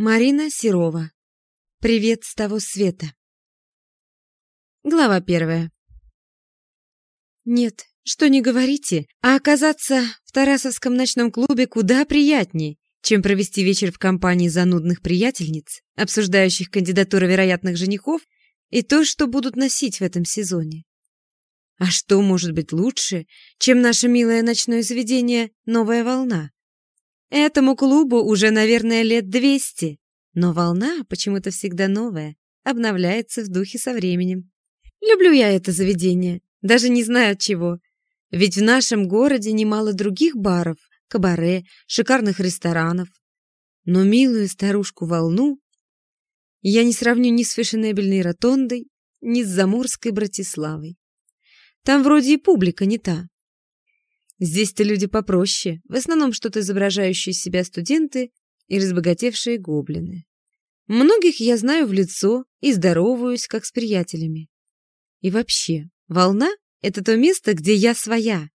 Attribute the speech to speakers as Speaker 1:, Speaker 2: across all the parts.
Speaker 1: Марина Серова. Привет с того света. Глава первая. Нет, что не говорите, а оказаться в Тарасовском ночном клубе куда приятнее, чем провести вечер в компании занудных приятельниц, обсуждающих кандидатуры вероятных женихов и то, что будут носить в этом сезоне. А что может быть лучше, чем наше милое ночное заведение «Новая волна»? Этому клубу уже, наверное, лет двести, но волна почему-то всегда новая, обновляется в духе со временем. Люблю я это заведение, даже не знаю от чего. Ведь в нашем городе немало других баров, кабаре, шикарных ресторанов. Но милую старушку-волну я не сравню ни с фешенебельной ротондой, ни с заморской Братиславой. Там вроде и публика не та. Здесь-то люди попроще, в основном что-то изображающие себя студенты и разбогатевшие гоблины. Многих я знаю в лицо и здороваюсь, как с приятелями. И вообще, волна — это то место, где я своя.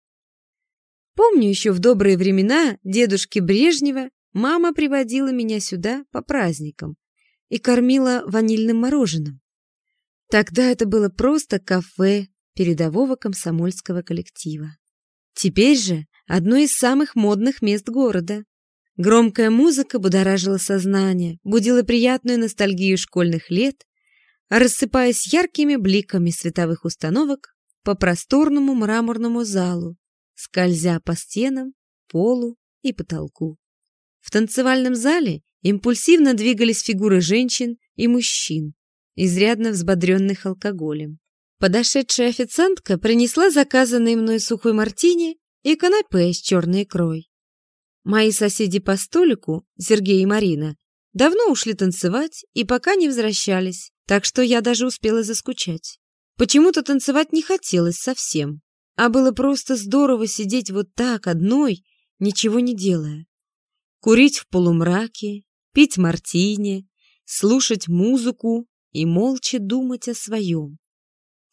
Speaker 1: Помню еще в добрые времена дедушки Брежнева мама приводила меня сюда по праздникам и кормила ванильным мороженым. Тогда это было просто кафе передового комсомольского коллектива. Теперь же одно из самых модных мест города. Громкая музыка будоражила сознание, будила приятную ностальгию школьных лет, рассыпаясь яркими бликами световых установок по просторному мраморному залу, скользя по стенам, полу и потолку. В танцевальном зале импульсивно двигались фигуры женщин и мужчин, изрядно взбодренных алкоголем. Подошедшая официантка принесла заказанный мной сухой мартини и канапе с черной икрой. Мои соседи по столику, Сергей и Марина, давно ушли танцевать и пока не возвращались, так что я даже успела заскучать. Почему-то танцевать не хотелось совсем, а было просто здорово сидеть вот так одной, ничего не делая. Курить в полумраке, пить мартини, слушать музыку и молча думать о своем.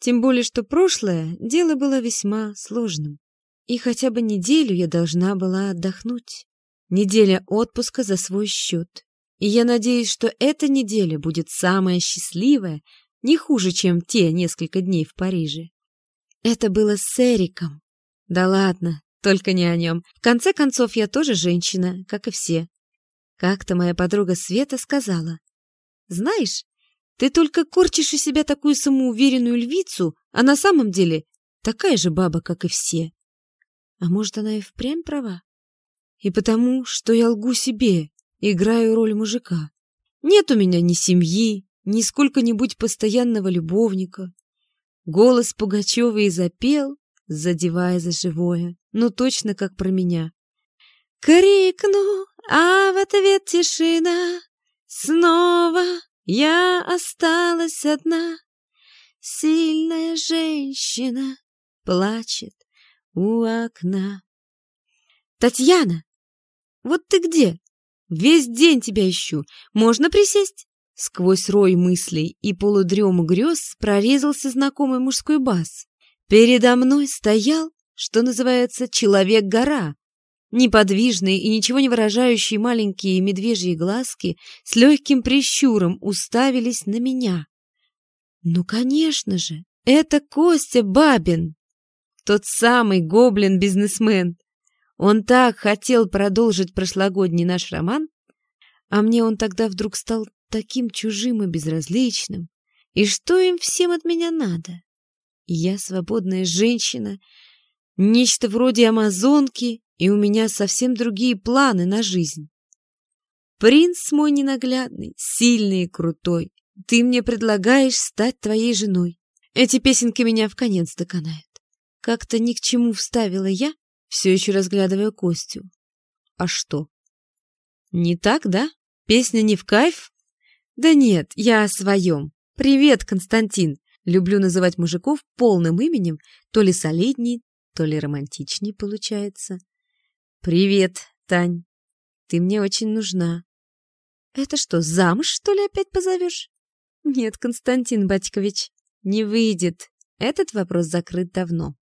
Speaker 1: Тем более, что прошлое дело было весьма сложным. И хотя бы неделю я должна была отдохнуть. Неделя отпуска за свой счет. И я надеюсь, что эта неделя будет самая счастливая, не хуже, чем те несколько дней в Париже. Это было с Эриком. Да ладно, только не о нем. В конце концов, я тоже женщина, как и все. Как-то моя подруга Света сказала. Знаешь, ты только корчишь из себя такую самоуверенную львицу, а на самом деле такая же баба, как и все. А может, она и впрямь права? И потому, что я лгу себе, играю роль мужика. Нет у меня ни семьи, ни сколько-нибудь постоянного любовника. Голос Пугачева и запел, задевая за живое, ну точно как про меня. Крикну, а в ответ тишина. Снова я осталась одна, сильная женщина плачет у окна. Татьяна, вот ты где? Весь день тебя ищу. Можно присесть? Сквозь рой мыслей и полудрему грез прорезался знакомый мужской бас. Передо мной стоял, что называется, человек-гора, Неподвижные и ничего не выражающие маленькие медвежьи глазки с легким прищуром уставились на меня. Ну, конечно же, это Костя Бабин, тот самый гоблин-бизнесмен. Он так хотел продолжить прошлогодний наш роман, а мне он тогда вдруг стал таким чужим и безразличным. И что им всем от меня надо? Я свободная женщина, нечто вроде амазонки, и у меня совсем другие планы на жизнь. Принц мой ненаглядный, сильный и крутой, ты мне предлагаешь стать твоей женой. Эти песенки меня в конец доконают. Как-то ни к чему вставила я, все еще разглядывая Костю. А что? Не так, да? Песня не в кайф? Да нет, я о своем. Привет, Константин. Люблю называть мужиков полным именем, то ли солидней, то ли романтичней получается. «Привет, Тань. Ты мне очень нужна». «Это что, замуж, что ли, опять позовешь?» «Нет, Константин Батькович, не выйдет. Этот вопрос закрыт давно».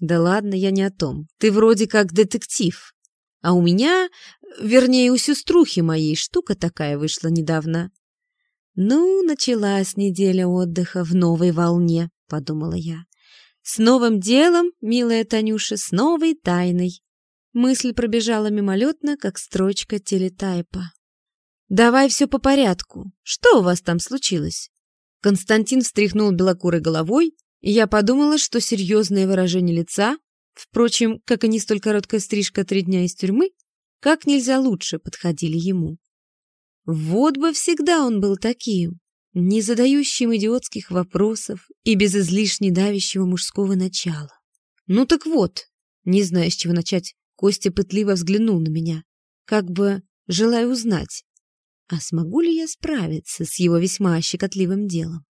Speaker 1: «Да ладно, я не о том. Ты вроде как детектив. А у меня вернее, у сеструхи моей штука такая вышла недавно. Ну, началась неделя отдыха в новой волне, подумала я. С новым делом, милая Танюша, с новой тайной. Мысль пробежала мимолетно, как строчка телетайпа. «Давай все по порядку. Что у вас там случилось?» Константин встряхнул белокурой головой, и я подумала, что серьезное выражение лица, впрочем, как и не столь короткая стрижка три дня из тюрьмы, как нельзя лучше подходили ему. Вот бы всегда он был таким, не задающим идиотских вопросов и без излишне давящего мужского начала. Ну так вот, не зная, с чего начать, Костя пытливо взглянул на меня, как бы желая узнать, а смогу ли я справиться с его весьма щекотливым делом.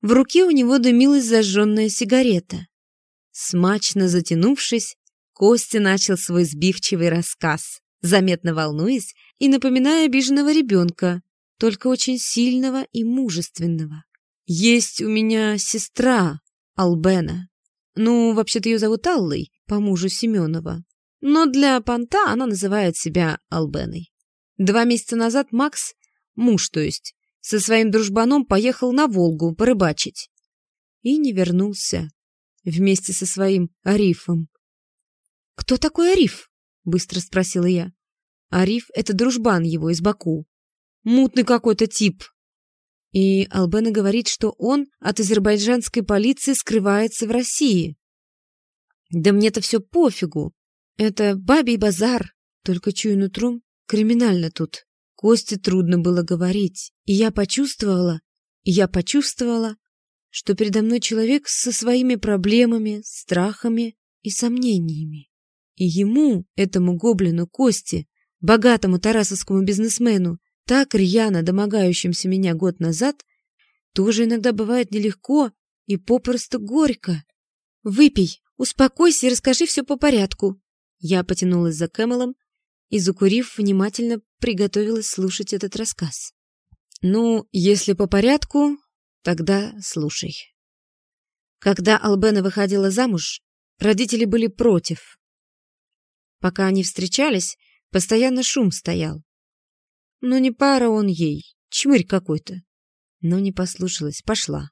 Speaker 1: В руке у него дымилась зажженная сигарета. Смачно затянувшись, Костя начал свой сбивчивый рассказ, заметно волнуясь и напоминая обиженного ребенка, только очень сильного и мужественного. «Есть у меня сестра, Албена. Ну, вообще-то ее зовут Аллой, по мужу Семенова. Но для понта она называет себя Албеной. Два месяца назад Макс, муж то есть, со своим дружбаном поехал на Волгу порыбачить. И не вернулся вместе со своим Арифом. «Кто такой Ариф?» — быстро спросила я. Ариф — это дружбан его из Баку. Мутный какой-то тип. И Албена говорит, что он от азербайджанской полиции скрывается в России. Да мне-то все пофигу. Это бабий базар. Только чую нутром, криминально тут. Косте трудно было говорить, и я почувствовала, и я почувствовала, что передо мной человек со своими проблемами, страхами и сомнениями. И ему, этому гоблину Косте, богатому тарасовскому бизнесмену, так рьяно домогающимся меня год назад, тоже иногда бывает нелегко и попросту горько. «Выпей, успокойся и расскажи все по порядку». Я потянулась за Кэмелом и, закурив, внимательно приготовилась слушать этот рассказ. «Ну, если по порядку, тогда слушай». Когда Албена выходила замуж, родители были против. Пока они встречались, постоянно шум стоял. Ну, не пара он ей, чмырь какой-то. Но не послушалась, пошла.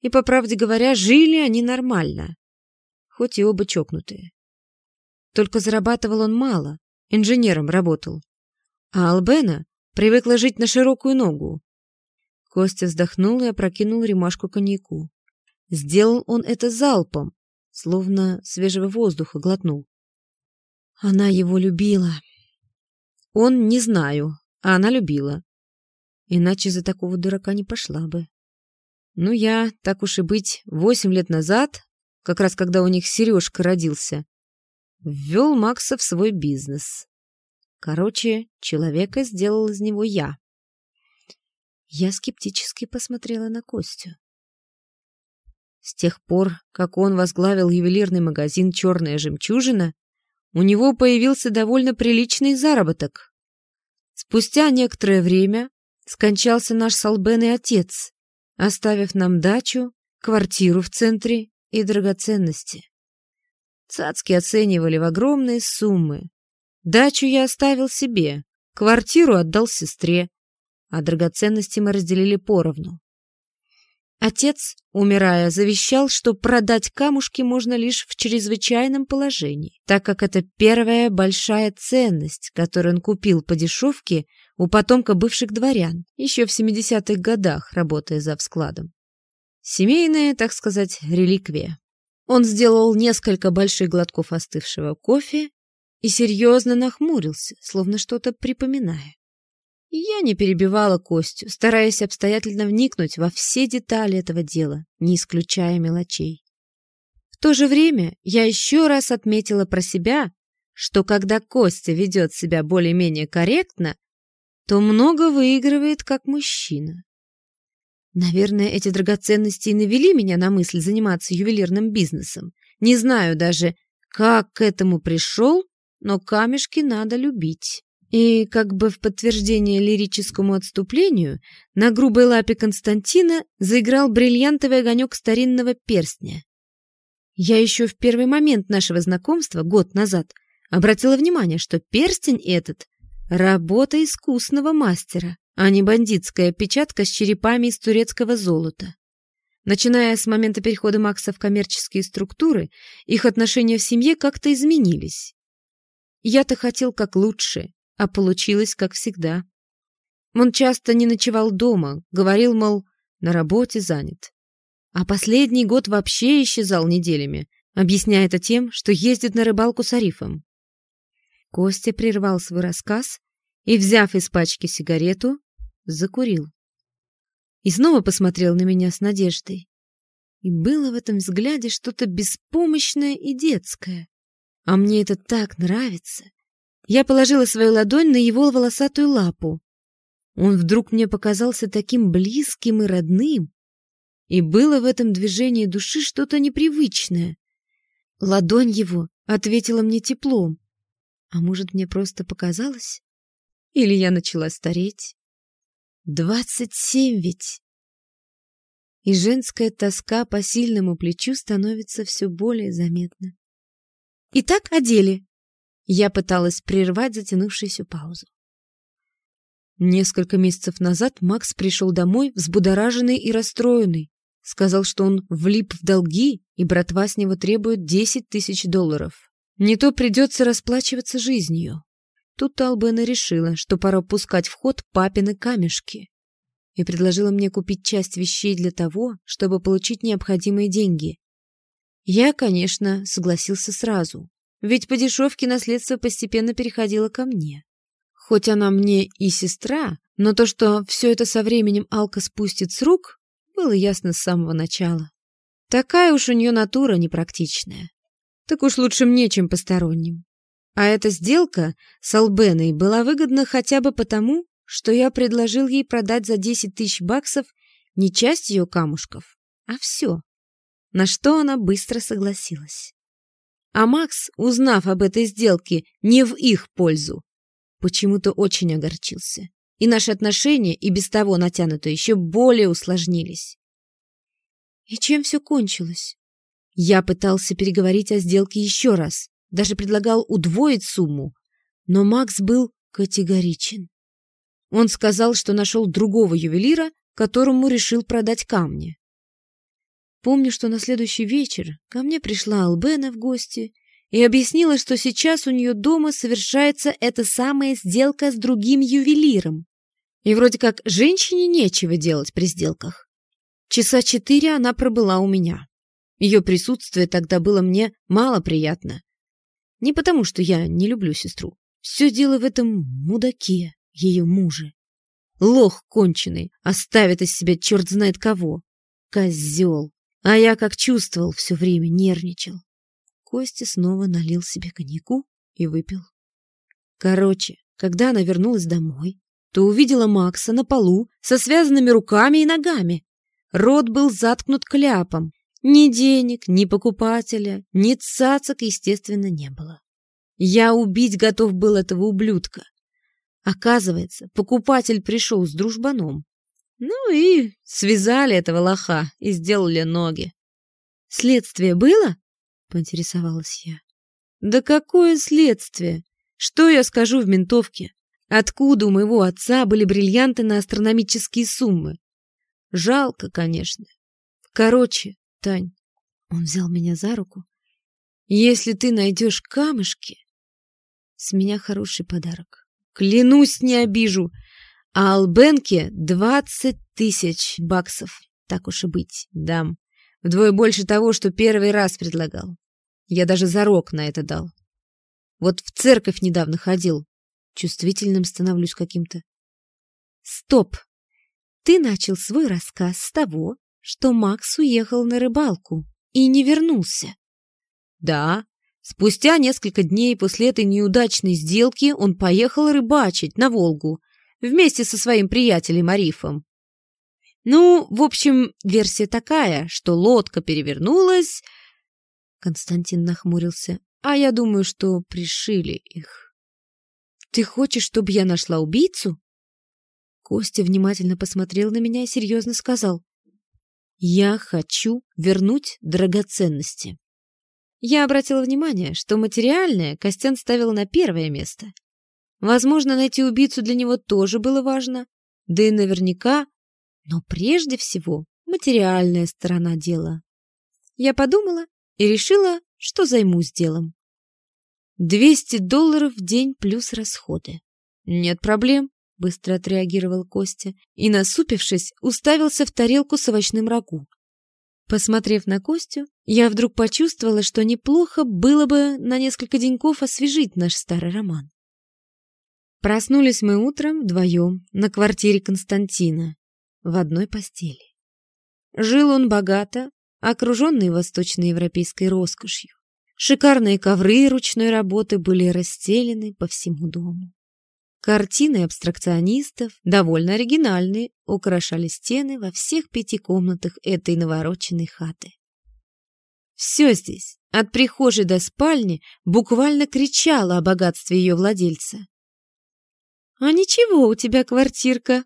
Speaker 1: И, по правде говоря, жили они нормально, хоть и оба чокнутые. Только зарабатывал он мало, инженером работал. А Албена привыкла жить на широкую ногу. Костя вздохнул и опрокинул ремашку коньяку. Сделал он это залпом, словно свежего воздуха глотнул. Она его любила. Он не знаю, а она любила. Иначе за такого дурака не пошла бы. Ну, я, так уж и быть, восемь лет назад, как раз когда у них Сережка родился, ввел Макса в свой бизнес. Короче, человека сделал из него я. Я скептически посмотрела на Костю. С тех пор, как он возглавил ювелирный магазин «Черная жемчужина», у него появился довольно приличный заработок. Спустя некоторое время скончался наш с Албеной отец, оставив нам дачу, квартиру в центре и драгоценности. Цацки оценивали в огромные суммы, Дачу я оставил себе, квартиру отдал сестре, а драгоценности мы разделили поровну. Отец, умирая, завещал, что продать камушки можно лишь в чрезвычайном положении, так как это первая большая ценность, которую он купил по дешевке у потомка бывших дворян, еще в 70-х годах, работая за складом. Семейная, так сказать, реликвия. Он сделал несколько больших глотков остывшего кофе и серьезно нахмурился, словно что-то припоминая. Я не перебивала Костю, стараясь обстоятельно вникнуть во все детали этого дела, не исключая мелочей. В то же время я еще раз отметила про себя, что когда Костя ведет себя более-менее корректно, то много выигрывает как мужчина. Наверное, эти драгоценности и навели меня на мысль заниматься ювелирным бизнесом. Не знаю даже, как к этому пришел, но камешки надо любить. И как бы в подтверждение лирическому отступлению на грубой лапе Константина заиграл бриллиантовый огонек старинного перстня. Я еще в первый момент нашего знакомства, год назад, обратила внимание, что перстень этот — работа искусного мастера, а не бандитская печатка с черепами из турецкого золота. Начиная с момента перехода Макса в коммерческие структуры, их отношения в семье как-то изменились. Я-то хотел как лучше, а получилось как всегда. Он часто не ночевал дома, говорил, мол, на работе занят. А последний год вообще исчезал неделями, объясняя это тем, что ездит на рыбалку с Арифом. Костя прервал свой рассказ и, взяв из пачки сигарету, закурил. И снова посмотрел на меня с надеждой. И было в этом взгляде что-то беспомощное и детское. А мне это так нравится. Я положила свою ладонь на его волосатую лапу. Он вдруг мне показался таким близким и родным. И было в этом движении души что-то непривычное. Ладонь его ответила мне теплом. А может, мне просто показалось? Или я начала стареть? Двадцать семь ведь! И женская тоска по сильному плечу становится все более заметна. Итак, о деле. Я пыталась прервать затянувшуюся паузу. Несколько месяцев назад Макс пришел домой взбудораженный и расстроенный. Сказал, что он влип в долги, и братва с него требует 10 тысяч долларов. Не то придется расплачиваться жизнью. Тут Албена решила, что пора пускать в ход папины камешки. И предложила мне купить часть вещей для того, чтобы получить необходимые деньги. Я, конечно, согласился сразу, ведь по дешевке наследство постепенно переходило ко мне. Хоть она мне и сестра, но то, что все это со временем Алка спустит с рук, было ясно с самого начала. Такая уж у нее натура непрактичная. Так уж лучше мне, чем посторонним. А эта сделка с Албеной была выгодна хотя бы потому, что я предложил ей продать за 10 тысяч баксов не часть ее камушков, а все. На что она быстро согласилась. А Макс, узнав об этой сделке не в их пользу, почему-то очень огорчился. И наши отношения, и без того натянутые, еще более усложнились. И чем все кончилось? Я пытался переговорить о сделке еще раз, даже предлагал удвоить сумму, но Макс был категоричен. Он сказал, что нашел другого ювелира, которому решил продать камни. Помню, что на следующий вечер ко мне пришла Албена в гости и объяснила, что сейчас у нее дома совершается эта самая сделка с другим ювелиром. И вроде как женщине нечего делать при сделках. Часа четыре она пробыла у меня. Ее присутствие тогда было мне мало приятно. Не потому, что я не люблю сестру. Все дело в этом мудаке, ее муже. Лох конченый, оставит из себя черт знает кого. Козел. А я как чувствовал все время, нервничал. Костя снова налил себе коньяку и выпил. Короче, когда она вернулась домой, то увидела Макса на полу со связанными руками и ногами. Рот был заткнут кляпом. Ни денег, ни покупателя, ни цацок, естественно, не было. Я убить готов был этого ублюдка. Оказывается, покупатель пришел с дружбаном. Ну и связали этого лоха и сделали ноги. Следствие было? поинтересовалась я. Да какое следствие? Что я скажу в ментовке? Откуда у моего отца были бриллианты на астрономические суммы? Жалко, конечно. Короче, Тань, он взял меня за руку. Если ты найдешь камешки, с меня хороший подарок. Клянусь, не обижу. А Албенке двадцать тысяч баксов. Так уж и быть, дам. Вдвое больше того, что первый раз предлагал. Я даже зарок на это дал. Вот в церковь недавно ходил. Чувствительным становлюсь каким-то. Стоп! Ты начал свой рассказ с того, что Макс уехал на рыбалку и не вернулся. Да, спустя несколько дней после этой неудачной сделки он поехал рыбачить на Волгу вместе со своим приятелем Арифом. Ну, в общем, версия такая, что лодка перевернулась, Константин нахмурился. А я думаю, что пришили их. Ты хочешь, чтобы я нашла убийцу? Костя внимательно посмотрел на меня и серьезно сказал. Я хочу вернуть драгоценности. Я обратила внимание, что материальное Костян ставил на первое место. Возможно, найти убийцу для него тоже было важно, да и наверняка, но прежде всего материальная сторона дела. Я подумала и решила, что займусь делом. 200 долларов в день плюс расходы. Нет проблем, быстро отреагировал Костя и, насупившись, уставился в тарелку с овощным рагу. Посмотрев на Костю, я вдруг почувствовала, что неплохо было бы на несколько деньков освежить наш старый роман. Проснулись мы утром вдвоем на квартире Константина в одной постели. Жил он богато, окруженный восточноевропейской роскошью. Шикарные ковры ручной работы были расстелены по всему дому. Картины абстракционистов, довольно оригинальные, украшали стены во всех пяти комнатах этой навороченной хаты. Все здесь, от прихожей до спальни, буквально кричало о богатстве ее владельца. «А ничего у тебя квартирка,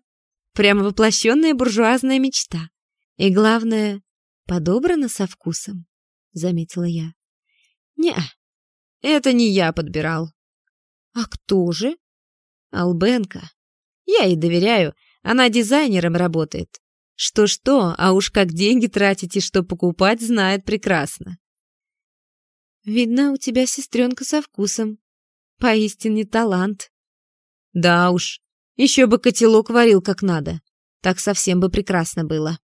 Speaker 1: прямо воплощенная буржуазная мечта. И главное, подобрана со вкусом», — заметила я. не это не я подбирал». «А кто же?» Албенка. Я ей доверяю, она дизайнером работает. Что-что, а уж как деньги тратить и что покупать, знает прекрасно. Видно, у тебя сестренка со вкусом. Поистине талант. Да уж, еще бы котелок варил как надо. Так совсем бы прекрасно было.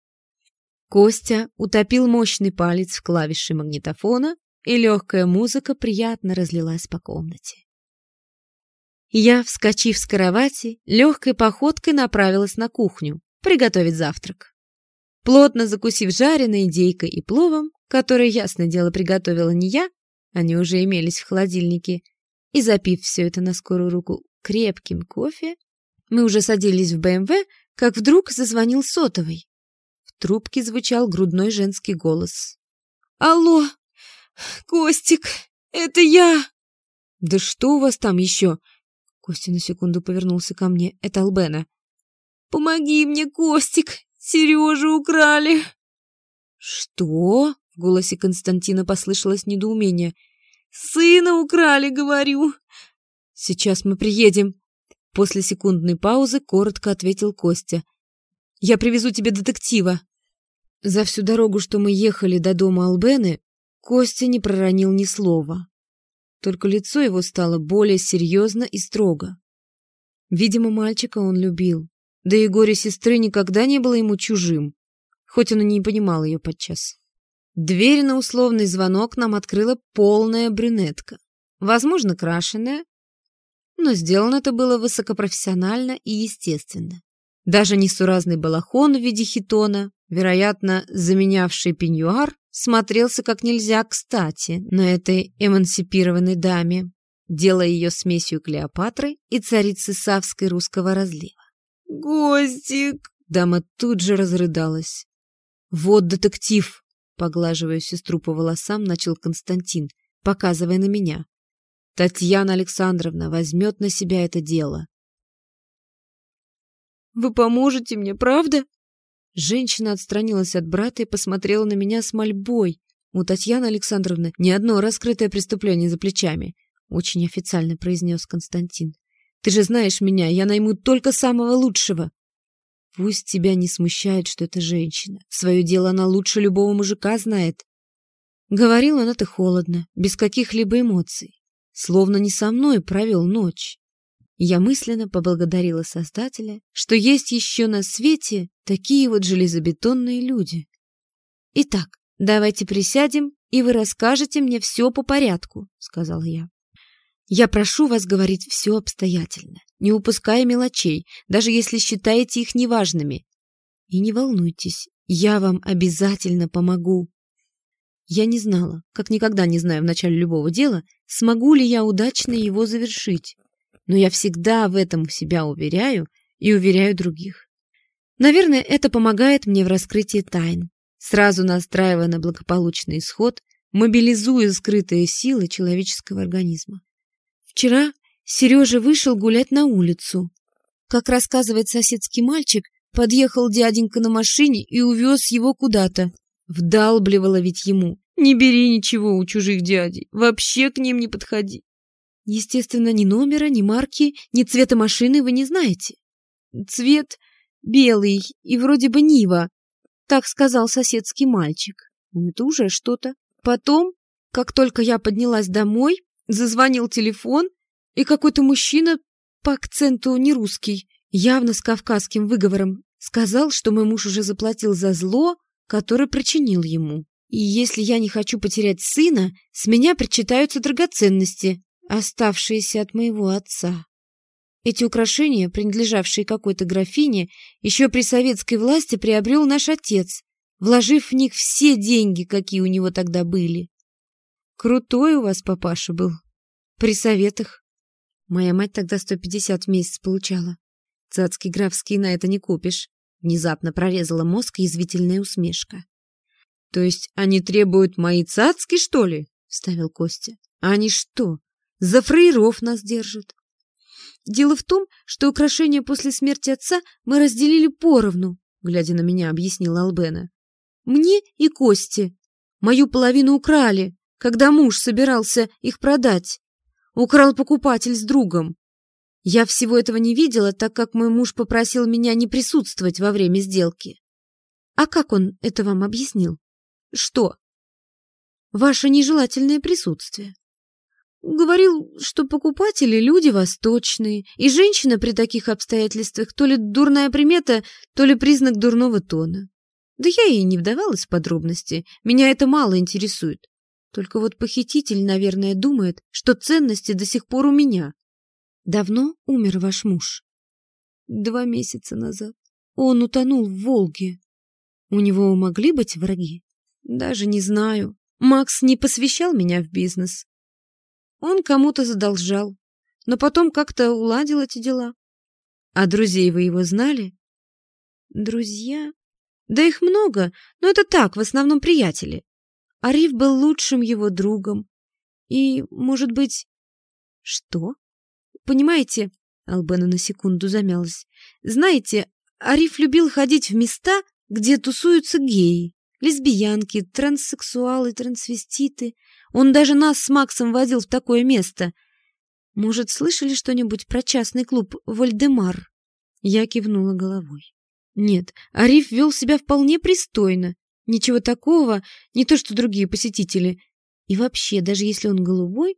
Speaker 1: Костя утопил мощный палец в клавиши магнитофона, и легкая музыка приятно разлилась по комнате. Я, вскочив с кровати, легкой походкой направилась на кухню приготовить завтрак. Плотно закусив жареной индейкой и пловом, который, ясно дело, приготовила не я, они уже имелись в холодильнике, и запив все это на скорую руку крепким кофе, мы уже садились в БМВ, как вдруг зазвонил сотовый. В трубке звучал грудной женский голос. «Алло, Костик, это я!» «Да что у вас там еще?» Костя на секунду повернулся ко мне. Это Албена. «Помоги мне, Костик! Сережу украли!» «Что?» — в голосе Константина послышалось недоумение. «Сына украли, говорю!» «Сейчас мы приедем!» После секундной паузы коротко ответил Костя. «Я привезу тебе детектива!» За всю дорогу, что мы ехали до дома Албены, Костя не проронил ни слова только лицо его стало более серьезно и строго. Видимо, мальчика он любил, да и горе сестры никогда не было ему чужим, хоть он и не понимал ее подчас. Дверь на условный звонок нам открыла полная брюнетка, возможно, крашеная, но сделано это было высокопрофессионально и естественно. Даже несуразный балахон в виде хитона, вероятно, заменявший пеньюар, смотрелся как нельзя кстати на этой эмансипированной даме, делая ее смесью Клеопатры и царицы Савской русского разлива. «Гостик!» Дама тут же разрыдалась. «Вот детектив!» Поглаживая сестру по волосам, начал Константин, показывая на меня. «Татьяна Александровна возьмет на себя это дело». «Вы поможете мне, правда?» Женщина отстранилась от брата и посмотрела на меня с мольбой. У Татьяны Александровны ни одно раскрытое преступление за плечами, очень официально произнес Константин. Ты же знаешь меня, я найму только самого лучшего. Пусть тебя не смущает, что это женщина. Свое дело она лучше любого мужика знает. Говорил он это холодно, без каких-либо эмоций. Словно не со мной провел ночь. Я мысленно поблагодарила Создателя, что есть еще на свете такие вот железобетонные люди. Итак, давайте присядем, и вы расскажете мне все по порядку, сказал я. Я прошу вас говорить все обстоятельно, не упуская мелочей, даже если считаете их неважными. И не волнуйтесь, я вам обязательно помогу. Я не знала, как никогда не знаю в начале любого дела, смогу ли я удачно его завершить но я всегда в этом себя уверяю и уверяю других. Наверное, это помогает мне в раскрытии тайн, сразу настраивая на благополучный исход, мобилизуя скрытые силы человеческого организма. Вчера Сережа вышел гулять на улицу. Как рассказывает соседский мальчик, подъехал дяденька на машине и увез его куда-то. Вдалбливала ведь ему. Не бери ничего у чужих дядей. Вообще к ним не подходи. Естественно, ни номера, ни марки, ни цвета машины вы не знаете. Цвет белый и вроде бы Нива. Так сказал соседский мальчик. Это уже что-то. Потом, как только я поднялась домой, зазвонил телефон, и какой-то мужчина по акценту не русский, явно с кавказским выговором, сказал, что мой муж уже заплатил за зло, которое причинил ему. И если я не хочу потерять сына, с меня причитаются драгоценности, оставшиеся от моего отца. Эти украшения, принадлежавшие какой-то графине, еще при советской власти приобрел наш отец, вложив в них все деньги, какие у него тогда были. Крутой у вас папаша был. При советах. Моя мать тогда 150 в месяц получала. Цацки графские на это не купишь. Внезапно прорезала мозг язвительная усмешка. То есть они требуют мои цацки, что ли? Вставил Костя. Они что, за фрейров нас держат? Дело в том, что украшения после смерти отца мы разделили поровну, глядя на меня, объяснила Албена. Мне и Косте. Мою половину украли, когда муж собирался их продать. Украл покупатель с другом. Я всего этого не видела, так как мой муж попросил меня не присутствовать во время сделки. А как он это вам объяснил? Что? Ваше нежелательное присутствие. Говорил, что покупатели — люди восточные, и женщина при таких обстоятельствах то ли дурная примета, то ли признак дурного тона. Да я и не вдавалась в подробности, меня это мало интересует. Только вот похититель, наверное, думает, что ценности до сих пор у меня. Давно умер ваш муж? Два месяца назад. Он утонул в Волге. У него могли быть враги? Даже не знаю. Макс не посвящал меня в бизнес. Он кому-то задолжал, но потом как-то уладил эти дела. А друзей вы его знали? Друзья? Да их много, но это так, в основном приятели. Ариф был лучшим его другом. И, может быть... Что? Понимаете, Албена на секунду замялась. Знаете, Ариф любил ходить в места, где тусуются геи, лесбиянки, транссексуалы, трансвеститы. Он даже нас с Максом водил в такое место. Может, слышали что-нибудь про частный клуб «Вольдемар»?» Я кивнула головой. Нет, Ариф вел себя вполне пристойно. Ничего такого, не то что другие посетители. И вообще, даже если он голубой,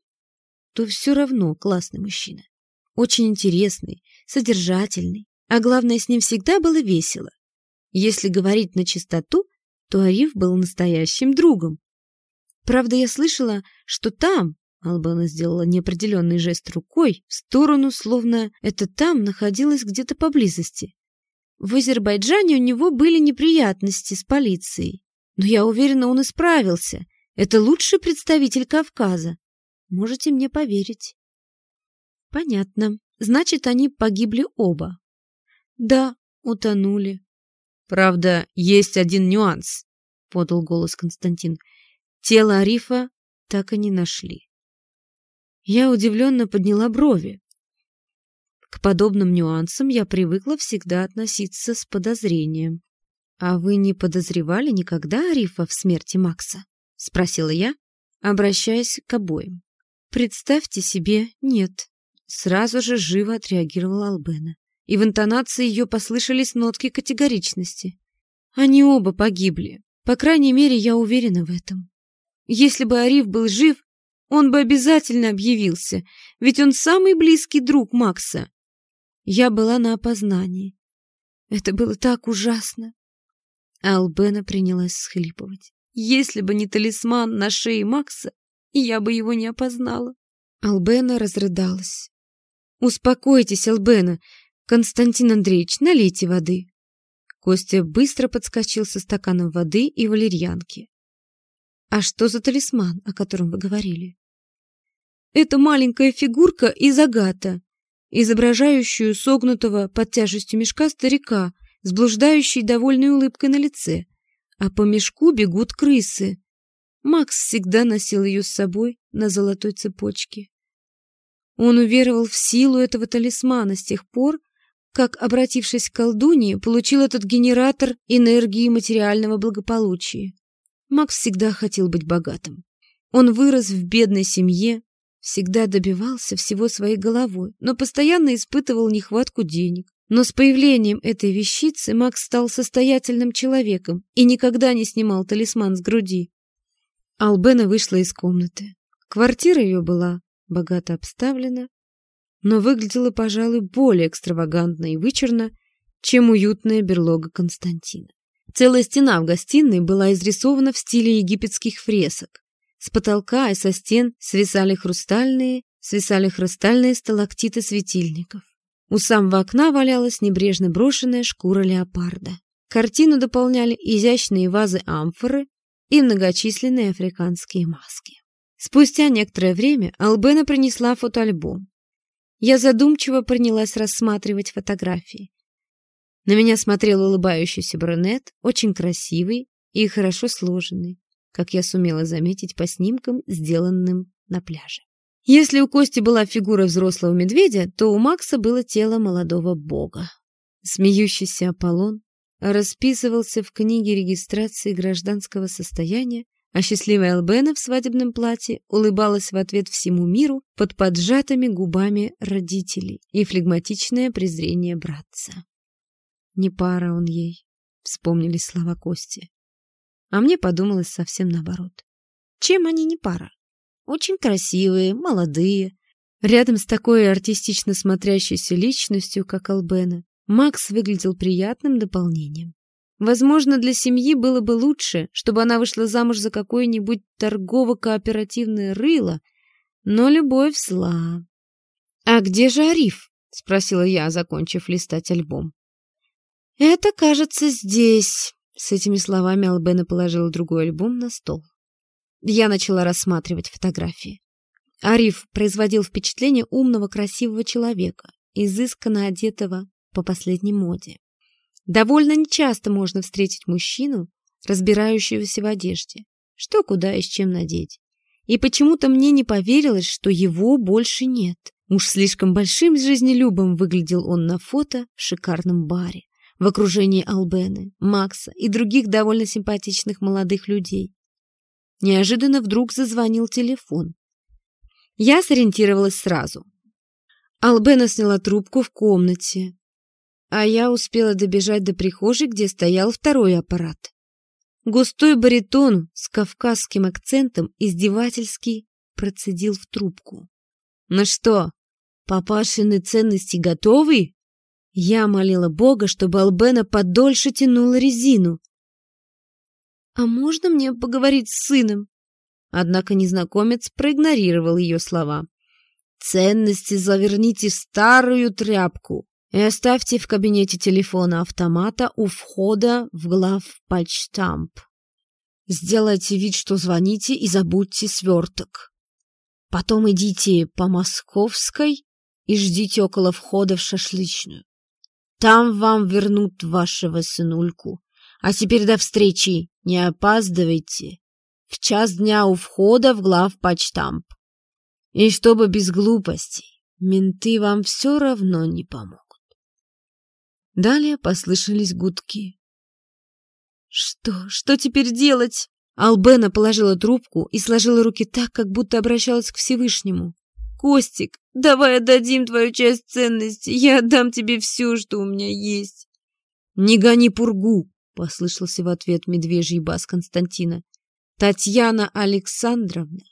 Speaker 1: то все равно классный мужчина. Очень интересный, содержательный. А главное, с ним всегда было весело. Если говорить на чистоту, то Ариф был настоящим другом. Правда, я слышала, что там, Албана сделала неопределенный жест рукой, в сторону, словно это там находилось где-то поблизости. В Азербайджане у него были неприятности с полицией. Но я уверена, он исправился. Это лучший представитель Кавказа. Можете мне поверить. Понятно. Значит, они погибли оба. Да, утонули. Правда, есть один нюанс, подал голос Константин. Тело Арифа так и не нашли. Я удивленно подняла брови. К подобным нюансам я привыкла всегда относиться с подозрением. «А вы не подозревали никогда Арифа в смерти Макса?» — спросила я, обращаясь к обоим. «Представьте себе, нет». Сразу же живо отреагировала Албена. И в интонации ее послышались нотки категоричности. Они оба погибли. По крайней мере, я уверена в этом. Если бы Ариф был жив, он бы обязательно объявился, ведь он самый близкий друг Макса. Я была на опознании. Это было так ужасно. Албена принялась схлипывать. Если бы не талисман на шее Макса, я бы его не опознала. Албена разрыдалась. «Успокойтесь, Албена. Константин Андреевич, налейте воды». Костя быстро подскочил со стаканом воды и валерьянки. «А что за талисман, о котором вы говорили?» «Это маленькая фигурка из агата, изображающую согнутого под тяжестью мешка старика с блуждающей довольной улыбкой на лице, а по мешку бегут крысы. Макс всегда носил ее с собой на золотой цепочке. Он уверовал в силу этого талисмана с тех пор, как, обратившись к колдунье, получил этот генератор энергии материального благополучия. Макс всегда хотел быть богатым. Он вырос в бедной семье, всегда добивался всего своей головой, но постоянно испытывал нехватку денег. Но с появлением этой вещицы Макс стал состоятельным человеком и никогда не снимал талисман с груди. Албена вышла из комнаты. Квартира ее была богато обставлена, но выглядела, пожалуй, более экстравагантно и вычурно, чем уютная берлога Константина. Целая стена в гостиной была изрисована в стиле египетских фресок. С потолка и со стен свисали хрустальные, свисали хрустальные сталактиты светильников. У самого окна валялась небрежно брошенная шкура леопарда. Картину дополняли изящные вазы-амфоры и многочисленные африканские маски. Спустя некоторое время Албена принесла фотоальбом. Я задумчиво принялась рассматривать фотографии. На меня смотрел улыбающийся брюнет, очень красивый и хорошо сложенный, как я сумела заметить по снимкам, сделанным на пляже. Если у Кости была фигура взрослого медведя, то у Макса было тело молодого бога. Смеющийся Аполлон расписывался в книге регистрации гражданского состояния, а счастливая Албена в свадебном платье улыбалась в ответ всему миру под поджатыми губами родителей и флегматичное презрение братца. Не пара он ей, вспомнили слова Кости. А мне подумалось совсем наоборот. Чем они не пара? Очень красивые, молодые. Рядом с такой артистично смотрящейся личностью, как Албена, Макс выглядел приятным дополнением. Возможно, для семьи было бы лучше, чтобы она вышла замуж за какое-нибудь торгово-кооперативное рыло, но любовь зла. «А где же Ариф?» — спросила я, закончив листать альбом. «Это, кажется, здесь», — с этими словами Албена положила другой альбом на стол. Я начала рассматривать фотографии. Ариф производил впечатление умного, красивого человека, изысканно одетого по последней моде. Довольно нечасто можно встретить мужчину, разбирающегося в одежде, что куда и с чем надеть. И почему-то мне не поверилось, что его больше нет. Уж слишком большим жизнелюбом выглядел он на фото в шикарном баре в окружении Албены, Макса и других довольно симпатичных молодых людей. Неожиданно вдруг зазвонил телефон. Я сориентировалась сразу. Албена сняла трубку в комнате, а я успела добежать до прихожей, где стоял второй аппарат. Густой баритон с кавказским акцентом издевательски процедил в трубку. «Ну что, папашины ценности готовы?» Я молила Бога, чтобы Албена подольше тянула резину. «А можно мне поговорить с сыном?» Однако незнакомец проигнорировал ее слова. «Ценности заверните в старую тряпку и оставьте в кабинете телефона автомата у входа в главпочтамп. Сделайте вид, что звоните, и забудьте сверток. Потом идите по Московской и ждите около входа в шашлычную. Там вам вернут вашего сынульку. А теперь до встречи, не опаздывайте. В час дня у входа в главпочтамп. И чтобы без глупостей, менты вам все равно не помогут. Далее послышались гудки. Что? Что теперь делать? Албена положила трубку и сложила руки так, как будто обращалась к Всевышнему. Костик, давай отдадим твою часть ценностей. Я отдам тебе все, что у меня есть. Не гони пургу, послышался в ответ медвежий бас Константина. Татьяна Александровна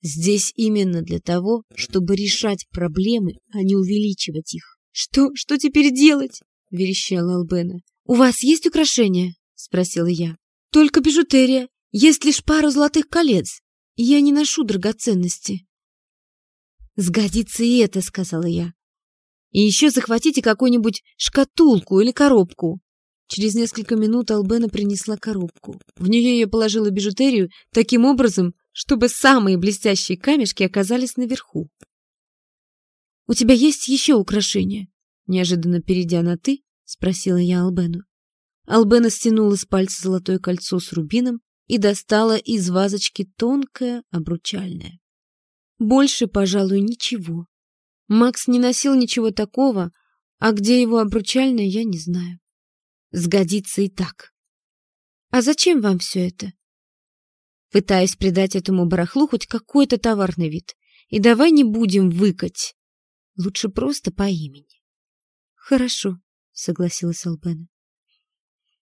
Speaker 1: здесь именно для того, чтобы решать проблемы, а не увеличивать их. Что, что теперь делать? Верещала Албена. У вас есть украшения? спросила я. Только бижутерия. Есть лишь пара золотых колец. Я не ношу драгоценности. «Сгодится и это», — сказала я. «И еще захватите какую-нибудь шкатулку или коробку». Через несколько минут Албена принесла коробку. В нее я положила бижутерию таким образом, чтобы самые блестящие камешки оказались наверху. «У тебя есть еще украшения?» Неожиданно перейдя на «ты», спросила я Албену. Албена стянула с пальца золотое кольцо с рубином и достала из вазочки тонкое обручальное. Больше, пожалуй, ничего. Макс не носил ничего такого, а где его обручальное, я не знаю. Сгодится и так. А зачем вам все это? пытаясь придать этому барахлу хоть какой-то товарный вид. И давай не будем выкать. Лучше просто по имени. Хорошо, согласилась Албена.